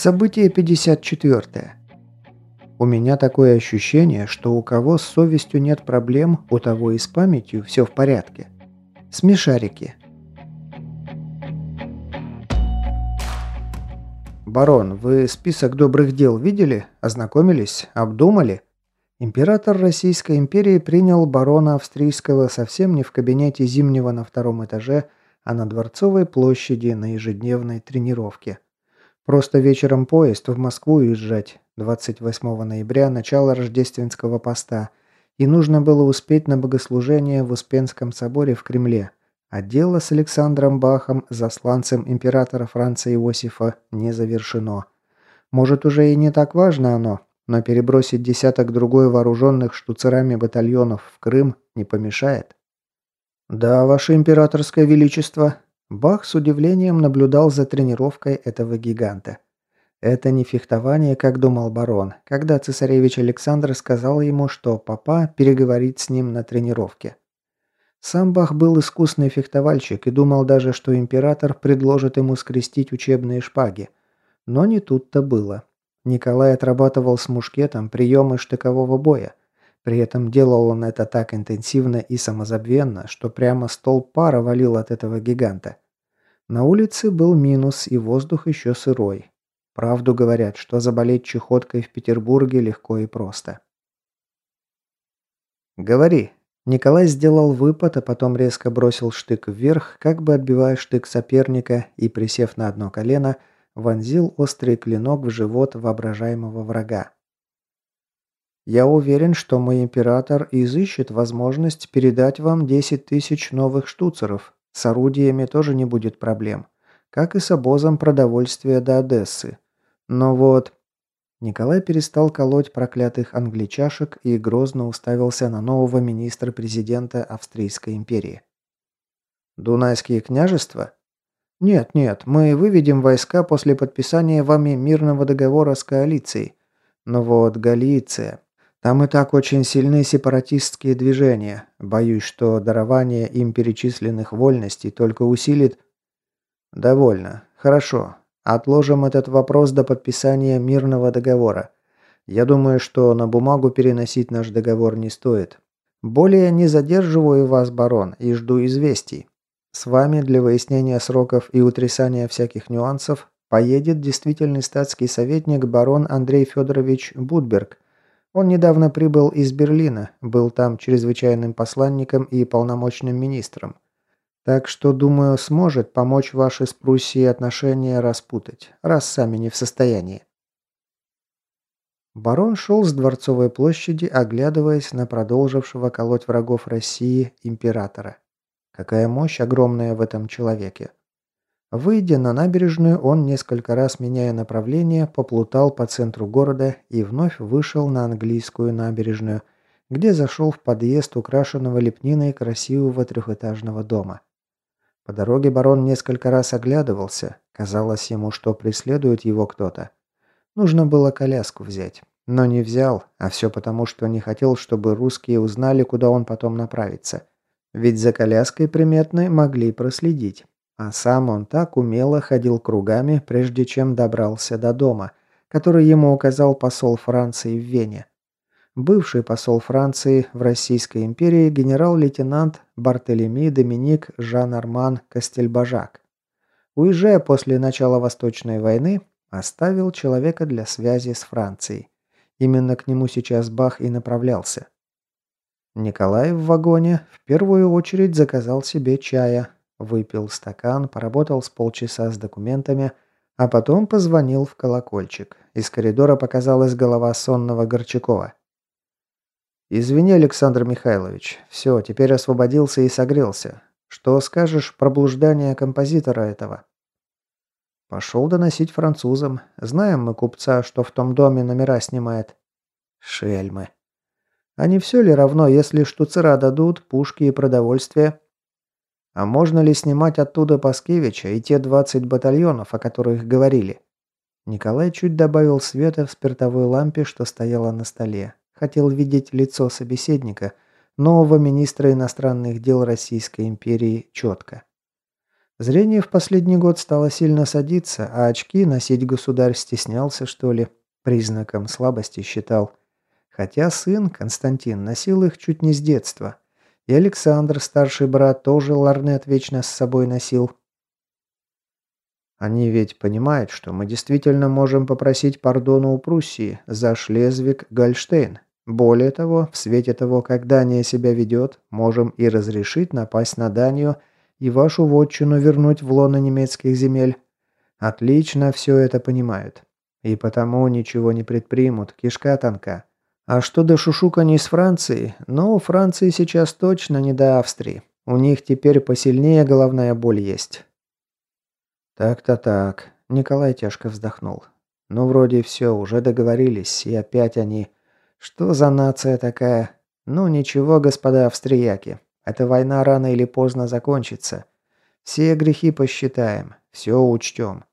Событие 54. У меня такое ощущение, что у кого с совестью нет проблем, у того и с памятью все в порядке. Смешарики. «Барон, вы список добрых дел видели? Ознакомились? Обдумали?» Император Российской империи принял барона австрийского совсем не в кабинете Зимнего на втором этаже, а на Дворцовой площади на ежедневной тренировке. Просто вечером поезд в Москву уезжать, 28 ноября, начало рождественского поста, и нужно было успеть на богослужение в Успенском соборе в Кремле, а дело с Александром Бахом, засланцем императора Франца Иосифа, не завершено. Может, уже и не так важно оно, но перебросить десяток другой вооруженных штуцерами батальонов в Крым не помешает. «Да, ваше императорское величество», Бах с удивлением наблюдал за тренировкой этого гиганта. Это не фехтование, как думал барон, когда цесаревич Александр сказал ему, что папа переговорит с ним на тренировке. Сам Бах был искусный фехтовальщик и думал даже, что император предложит ему скрестить учебные шпаги. Но не тут-то было. Николай отрабатывал с мушкетом приемы штыкового боя. При этом делал он это так интенсивно и самозабвенно, что прямо стол пара валил от этого гиганта. На улице был минус и воздух еще сырой. Правду говорят, что заболеть чехоткой в Петербурге легко и просто. «Говори». Николай сделал выпад, а потом резко бросил штык вверх, как бы отбивая штык соперника и, присев на одно колено, вонзил острый клинок в живот воображаемого врага. Я уверен, что мой император изыщет возможность передать вам 10 тысяч новых штуцеров. С орудиями тоже не будет проблем. Как и с обозом продовольствия до Одессы. Но вот... Николай перестал колоть проклятых англичашек и грозно уставился на нового министра-президента Австрийской империи. «Дунайские княжества?» «Нет, нет, мы выведем войска после подписания вами мирного договора с коалицией. Но вот Галиция...» Там и так очень сильны сепаратистские движения. Боюсь, что дарование им перечисленных вольностей только усилит... Довольно. Хорошо. Отложим этот вопрос до подписания мирного договора. Я думаю, что на бумагу переносить наш договор не стоит. Более не задерживаю вас, барон, и жду известий. С вами для выяснения сроков и утрясания всяких нюансов поедет действительный статский советник барон Андрей Федорович Будберг – он недавно прибыл из Берлина, был там чрезвычайным посланником и полномочным министром. Так что, думаю, сможет помочь ваши с Пруссией отношения распутать, раз сами не в состоянии. Барон шел с Дворцовой площади, оглядываясь на продолжившего колоть врагов России императора. Какая мощь огромная в этом человеке. Выйдя на набережную, он, несколько раз меняя направление, поплутал по центру города и вновь вышел на английскую набережную, где зашел в подъезд украшенного лепниной красивого трехэтажного дома. По дороге барон несколько раз оглядывался, казалось ему, что преследует его кто-то. Нужно было коляску взять, но не взял, а все потому, что не хотел, чтобы русские узнали, куда он потом направится. Ведь за коляской приметной могли проследить. А сам он так умело ходил кругами, прежде чем добрался до дома, который ему указал посол Франции в Вене. Бывший посол Франции в Российской империи генерал-лейтенант Бартелеми Доминик Жан-Арман Кастельбажак. Уезжая после начала Восточной войны, оставил человека для связи с Францией. Именно к нему сейчас Бах и направлялся. Николай в вагоне в первую очередь заказал себе чая, Выпил стакан, поработал с полчаса с документами, а потом позвонил в колокольчик. Из коридора показалась голова сонного Горчакова. «Извини, Александр Михайлович. Все, теперь освободился и согрелся. Что скажешь про блуждание композитора этого?» «Пошел доносить французам. Знаем мы купца, что в том доме номера снимает». «Шельмы. А не все ли равно, если штуцера дадут, пушки и продовольствие?» А можно ли снимать оттуда Паскевича и те 20 батальонов, о которых говорили? Николай чуть добавил света в спиртовой лампе, что стояла на столе. Хотел видеть лицо собеседника, нового министра иностранных дел Российской империи, четко. Зрение в последний год стало сильно садиться, а очки носить государь стеснялся, что ли. Признаком слабости считал. Хотя сын, Константин, носил их чуть не с детства. И Александр, старший брат, тоже ларнет вечно с собой носил. Они ведь понимают, что мы действительно можем попросить пардона у Пруссии за Шлезвиг-Гольштейн. Более того, в свете того, как Дания себя ведет, можем и разрешить напасть на Данию – и вашу вотчину вернуть в лоно немецких земель. Отлично все это понимают. И потому ничего не предпримут, кишка тонка. А что до шушуканий с Францией? Ну, Франции сейчас точно не до Австрии. У них теперь посильнее головная боль есть. Так-то так. Николай тяжко вздохнул. Ну, вроде все, уже договорились, и опять они... Что за нация такая? Ну, ничего, господа австрияки. Эта война рано или поздно закончится. Все грехи посчитаем, все учтем.